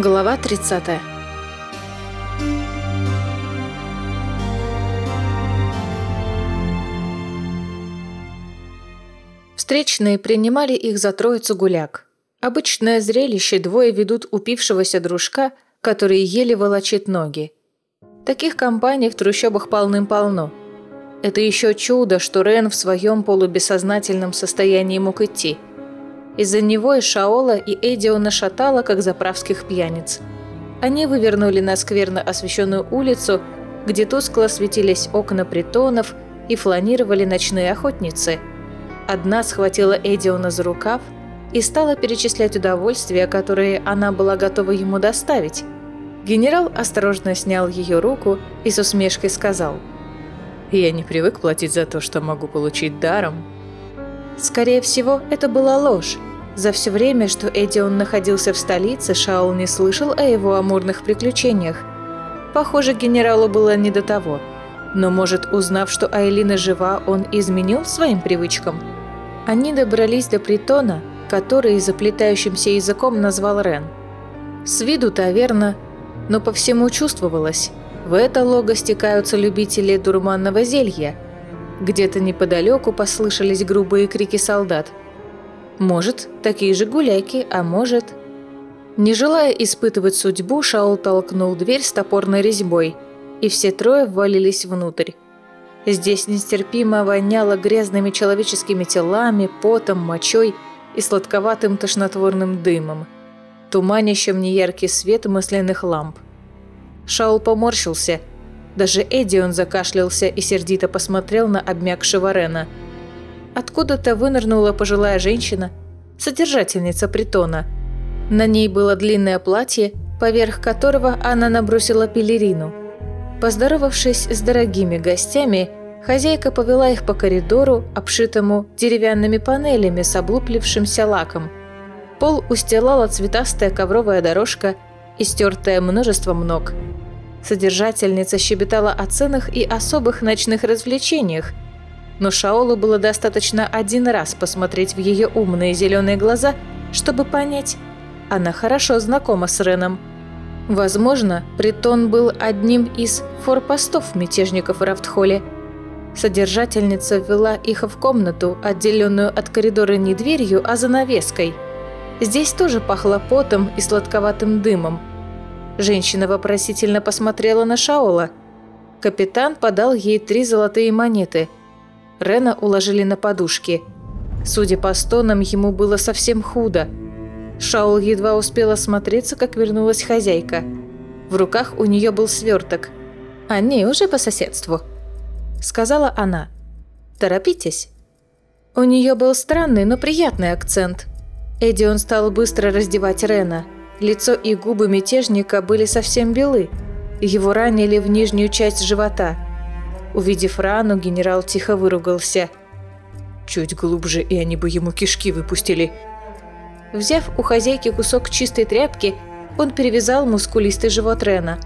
Глава 30 Встречные принимали их за троицу гуляк. Обычное зрелище двое ведут упившегося дружка, который еле волочит ноги. Таких компаний в трущобах полным-полно. Это еще чудо, что Рен в своем полубессознательном состоянии мог идти – из-за него и Шаола, и Эдиона шатало, как заправских пьяниц. Они вывернули на скверно освещенную улицу, где тускло светились окна притонов и фланировали ночные охотницы. Одна схватила Эдиона за рукав и стала перечислять удовольствия, которые она была готова ему доставить. Генерал осторожно снял ее руку и с усмешкой сказал «Я не привык платить за то, что могу получить даром». Скорее всего, это была ложь, за все время, что Эдион находился в столице, Шаул не слышал о его амурных приключениях. Похоже, генералу было не до того. Но, может, узнав, что Айлина жива, он изменил своим привычкам? Они добрались до притона, который заплетающимся языком назвал Рен. С виду таверна, но по всему чувствовалось. В это лого стекаются любители дурманного зелья. Где-то неподалеку послышались грубые крики солдат – может, такие же гуляки, а может... Не желая испытывать судьбу, Шаул толкнул дверь с топорной резьбой, и все трое ввалились внутрь. Здесь нестерпимо воняло грязными человеческими телами, потом, мочой и сладковатым тошнотворным дымом, туманящим неяркий свет мысленных ламп. Шаул поморщился. Даже Эдион закашлялся и сердито посмотрел на обмякшего Рена – Откуда-то вынырнула пожилая женщина, содержательница притона. На ней было длинное платье, поверх которого она набросила пелерину. Поздоровавшись с дорогими гостями, хозяйка повела их по коридору, обшитому деревянными панелями с облуплившимся лаком. Пол устилала цветастая ковровая дорожка, истертая множеством ног. Содержательница щебетала о ценах и особых ночных развлечениях – но Шаолу было достаточно один раз посмотреть в ее умные зеленые глаза, чтобы понять, она хорошо знакома с Реном. Возможно, притон был одним из форпостов мятежников в Рафтхолле. Содержательница ввела их в комнату, отделенную от коридора не дверью, а занавеской. Здесь тоже пахло потом и сладковатым дымом. Женщина вопросительно посмотрела на Шаола. Капитан подал ей три золотые монеты – Рена уложили на подушки. Судя по стонам, ему было совсем худо. Шаул едва успел осмотреться, как вернулась хозяйка. В руках у нее был сверток. «Они уже по соседству», — сказала она. «Торопитесь». У нее был странный, но приятный акцент. Эдион стал быстро раздевать Рена. Лицо и губы мятежника были совсем белы. Его ранили в нижнюю часть живота — Увидев рану, генерал тихо выругался. Чуть глубже, и они бы ему кишки выпустили. Взяв у хозяйки кусок чистой тряпки, он перевязал мускулистый живот Рена.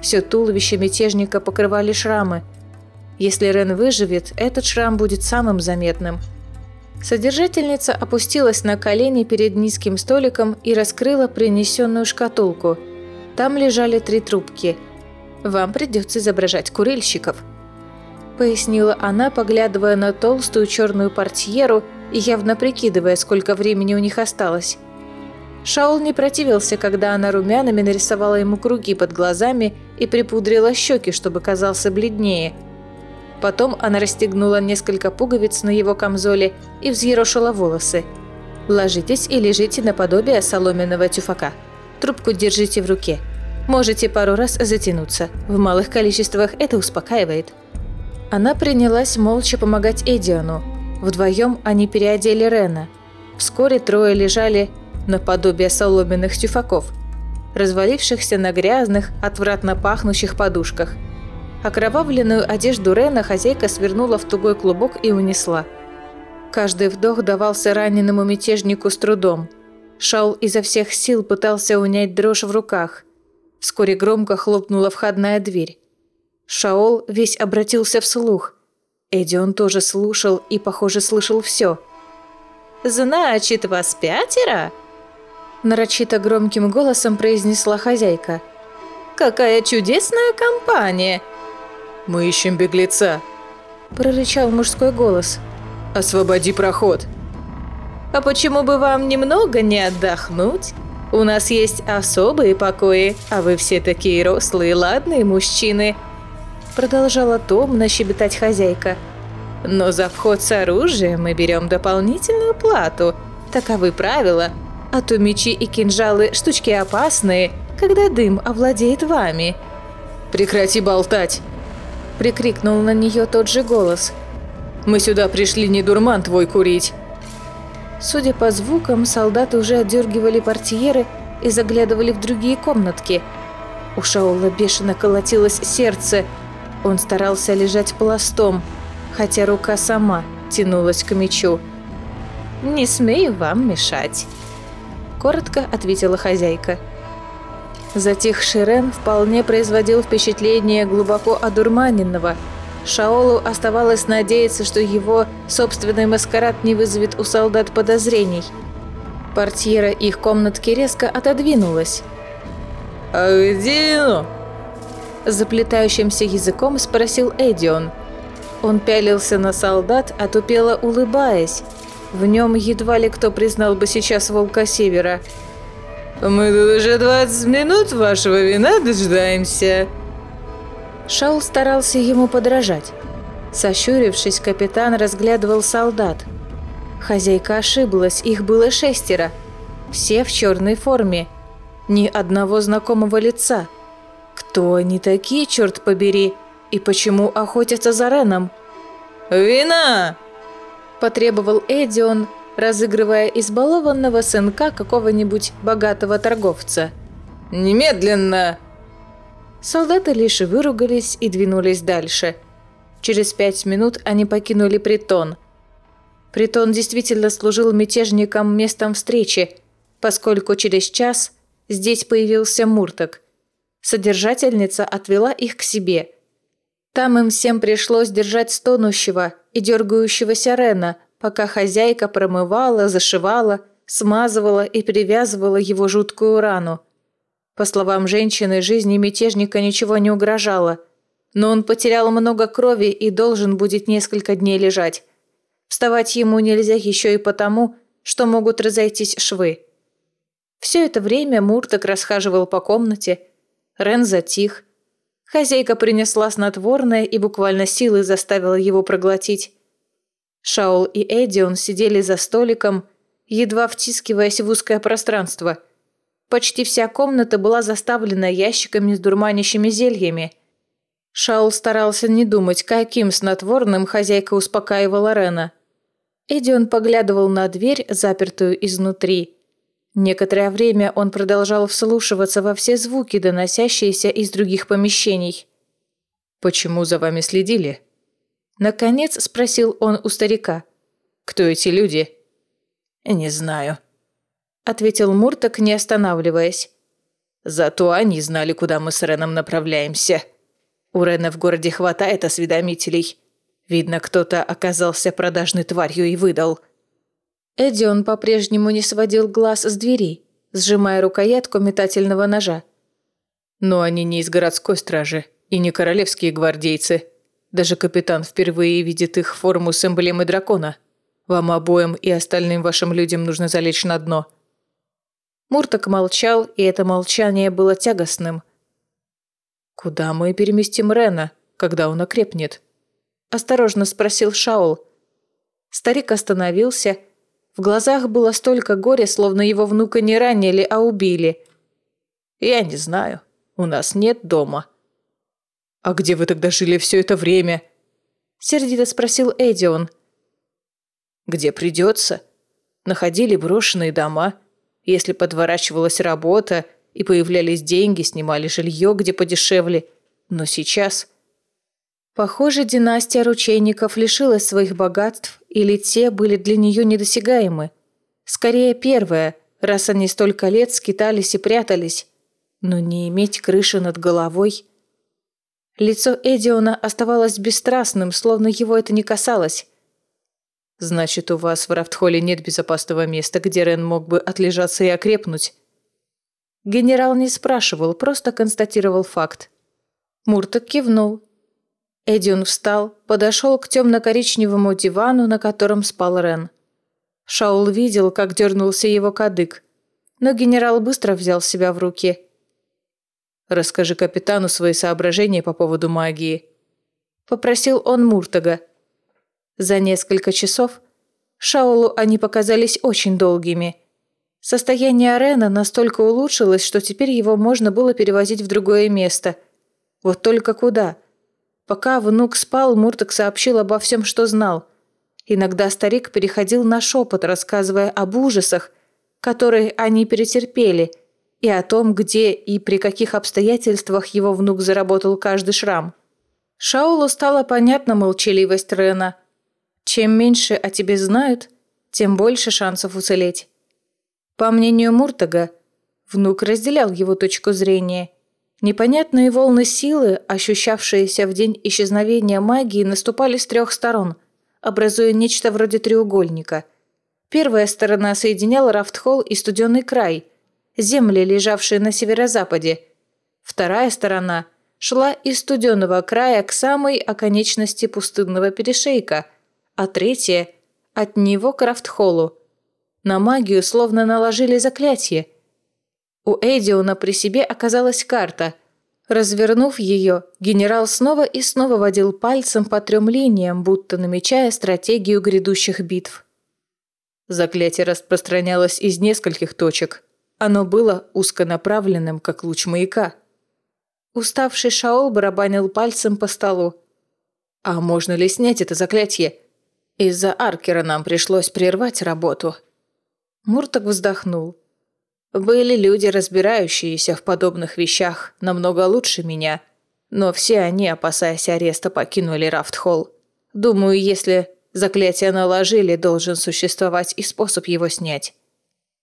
Все туловище мятежника покрывали шрамы. Если Рен выживет, этот шрам будет самым заметным. Содержательница опустилась на колени перед низким столиком и раскрыла принесенную шкатулку. Там лежали три трубки. «Вам придется изображать курильщиков», пояснила она, поглядывая на толстую черную портьеру и явно прикидывая, сколько времени у них осталось. Шаул не противился, когда она румянами нарисовала ему круги под глазами и припудрила щеки, чтобы казался бледнее. Потом она расстегнула несколько пуговиц на его камзоле и взъерошила волосы. «Ложитесь и лежите наподобие соломенного тюфака. Трубку держите в руке. Можете пару раз затянуться. В малых количествах это успокаивает». Она принялась молча помогать Эдиону. Вдвоем они переодели Рена. Вскоре трое лежали наподобие соломенных тюфаков, развалившихся на грязных, отвратно пахнущих подушках. Окровавленную одежду Рена хозяйка свернула в тугой клубок и унесла. Каждый вдох давался раненому мятежнику с трудом. Шаул изо всех сил пытался унять дрожь в руках. Вскоре громко хлопнула входная дверь. Шаол весь обратился вслух. Эдион тоже слушал и, похоже, слышал все. «Значит, вас пятеро?» Нарочито громким голосом произнесла хозяйка. «Какая чудесная компания!» «Мы ищем беглеца», – прорычал мужской голос. «Освободи проход!» «А почему бы вам немного не отдохнуть? У нас есть особые покои, а вы все такие рослые, ладные мужчины!» Продолжала томно щебетать хозяйка. «Но за вход с оружием мы берем дополнительную плату. Таковы правила. А то мечи и кинжалы – штучки опасные, когда дым овладеет вами». «Прекрати болтать!» – прикрикнул на нее тот же голос. «Мы сюда пришли не дурман твой курить!» Судя по звукам, солдаты уже отдергивали портьеры и заглядывали в другие комнатки. У Шаула бешено колотилось сердце. Он старался лежать пластом, хотя рука сама тянулась к мечу. «Не смею вам мешать», – коротко ответила хозяйка. Затихший Рен вполне производил впечатление глубоко одурманенного – Шаолу оставалось надеяться, что его собственный маскарад не вызовет у солдат подозрений. Портьера их комнатки резко отодвинулась. «А где оно?» Заплетающимся языком спросил Эдион. Он пялился на солдат, отупело улыбаясь. В нем едва ли кто признал бы сейчас волка Севера. «Мы тут уже 20 минут вашего вина дожидаемся», Шаул старался ему подражать. Сощурившись, капитан разглядывал солдат. Хозяйка ошиблась, их было шестеро. Все в черной форме. Ни одного знакомого лица. Кто они такие, черт побери? И почему охотятся за Реном? «Вина!» – потребовал Эдион, разыгрывая избалованного сынка какого-нибудь богатого торговца. «Немедленно!» Солдаты лишь выругались и двинулись дальше. Через пять минут они покинули притон. Притон действительно служил мятежникам местом встречи, поскольку через час здесь появился Мурток. Содержательница отвела их к себе. Там им всем пришлось держать стонущего и дергающегося Рена, пока хозяйка промывала, зашивала, смазывала и перевязывала его жуткую рану – по словам женщины, жизни мятежника ничего не угрожало. Но он потерял много крови и должен будет несколько дней лежать. Вставать ему нельзя еще и потому, что могут разойтись швы. Все это время Мурток расхаживал по комнате. Рен затих. Хозяйка принесла снотворное и буквально силой заставила его проглотить. Шаул и Эдион сидели за столиком, едва втискиваясь в узкое пространство – Почти вся комната была заставлена ящиками с дурманящими зельями. Шаул старался не думать, каким снотворным хозяйка успокаивала Рена. Эдион поглядывал на дверь, запертую изнутри. Некоторое время он продолжал вслушиваться во все звуки, доносящиеся из других помещений. «Почему за вами следили?» Наконец спросил он у старика. «Кто эти люди?» «Не знаю», – ответил Мурток, не останавливаясь. «Зато они знали, куда мы с Реном направляемся. У Рена в городе хватает осведомителей. Видно, кто-то оказался продажной тварью и выдал». Эдион по-прежнему не сводил глаз с двери, сжимая рукоятку метательного ножа. «Но они не из городской стражи и не королевские гвардейцы. Даже капитан впервые видит их форму с эмблемой дракона. Вам обоим и остальным вашим людям нужно залечь на дно». Мурток молчал, и это молчание было тягостным. «Куда мы переместим Рена, когда он окрепнет?» – осторожно спросил Шаул. Старик остановился. В глазах было столько горя, словно его внука не ранили, а убили. «Я не знаю. У нас нет дома». «А где вы тогда жили все это время?» – сердито спросил Эдион. «Где придется. Находили брошенные дома» Если подворачивалась работа и появлялись деньги, снимали жилье где подешевле. Но сейчас... Похоже, династия ручейников лишилась своих богатств, или те были для нее недосягаемы. Скорее первое, раз они столько лет скитались и прятались. Но не иметь крыши над головой... Лицо Эдиона оставалось бесстрастным, словно его это не касалось. Значит, у вас в Рафтхолле нет безопасного места, где Рен мог бы отлежаться и окрепнуть. Генерал не спрашивал, просто констатировал факт. Мурток кивнул. Эдион встал, подошел к темно-коричневому дивану, на котором спал Рен. Шаул видел, как дернулся его кадык, но генерал быстро взял себя в руки. «Расскажи капитану свои соображения по поводу магии», – попросил он Муртага. За несколько часов Шаулу они показались очень долгими. Состояние Рена настолько улучшилось, что теперь его можно было перевозить в другое место. Вот только куда? Пока внук спал, Мурток сообщил обо всем, что знал. Иногда старик переходил на шепот, рассказывая об ужасах, которые они перетерпели, и о том, где и при каких обстоятельствах его внук заработал каждый шрам. Шаулу стала понятна молчаливость Рена – чем меньше о тебе знают, тем больше шансов уцелеть. По мнению Муртага, внук разделял его точку зрения. Непонятные волны силы, ощущавшиеся в день исчезновения магии, наступали с трех сторон, образуя нечто вроде треугольника. Первая сторона соединяла Рафтхолл и Студенный край, земли, лежавшие на северо-западе. Вторая сторона шла из Студенного края к самой оконечности пустынного перешейка – а третье – от него к Рафтхоллу. На магию словно наложили заклятие. У Эдиона при себе оказалась карта. Развернув ее, генерал снова и снова водил пальцем по трем линиям, будто намечая стратегию грядущих битв. Заклятие распространялось из нескольких точек. Оно было узконаправленным, как луч маяка. Уставший Шаол барабанил пальцем по столу. «А можно ли снять это заклятие?» Из-за Аркера нам пришлось прервать работу». Мурток вздохнул. «Были люди, разбирающиеся в подобных вещах, намного лучше меня, но все они, опасаясь ареста, покинули Рафтхолл. Думаю, если заклятие наложили, должен существовать и способ его снять».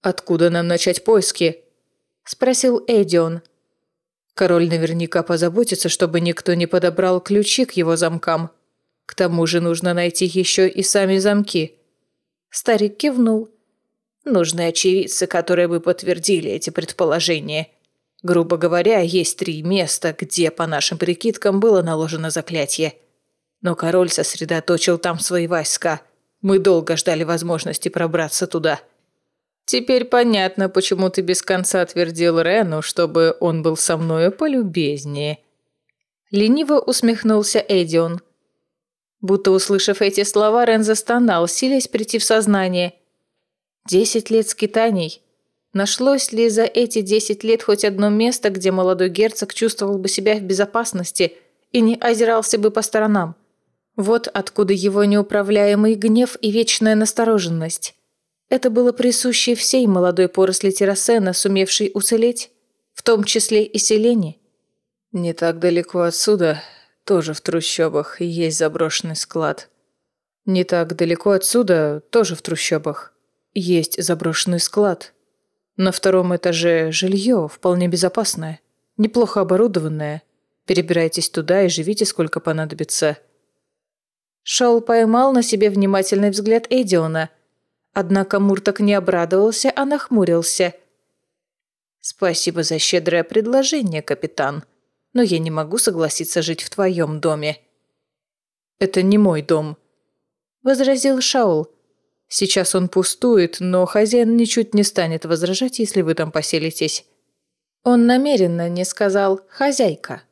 «Откуда нам начать поиски?» – спросил Эдион. «Король наверняка позаботится, чтобы никто не подобрал ключи к его замкам», к тому же нужно найти еще и сами замки». Старик кивнул. «Нужны очевидцы, которые бы подтвердили эти предположения. Грубо говоря, есть три места, где, по нашим прикидкам, было наложено заклятие. Но король сосредоточил там свои войска. Мы долго ждали возможности пробраться туда». «Теперь понятно, почему ты без конца твердил Рену, чтобы он был со мною полюбезнее». Лениво усмехнулся Эдион. Будто услышав эти слова, Рен застонал, силясь прийти в сознание. Десять лет скитаний. Нашлось ли за эти десять лет хоть одно место, где молодой герцог чувствовал бы себя в безопасности и не озирался бы по сторонам? Вот откуда его неуправляемый гнев и вечная настороженность. Это было присуще всей молодой поросли Террасена, сумевшей уцелеть, в том числе и Селене. «Не так далеко отсюда тоже в трущобах, есть заброшенный склад. Не так далеко отсюда, тоже в трущобах, есть заброшенный склад. На втором этаже жилье, вполне безопасное, неплохо оборудованное. Перебирайтесь туда и живите, сколько понадобится. Шаул поймал на себе внимательный взгляд Эдиона. Однако Мурток не обрадовался, а нахмурился. «Спасибо за щедрое предложение, капитан», но я не могу согласиться жить в твоем доме». «Это не мой дом», – возразил Шаул. «Сейчас он пустует, но хозяин ничуть не станет возражать, если вы там поселитесь». Он намеренно не сказал «хозяйка».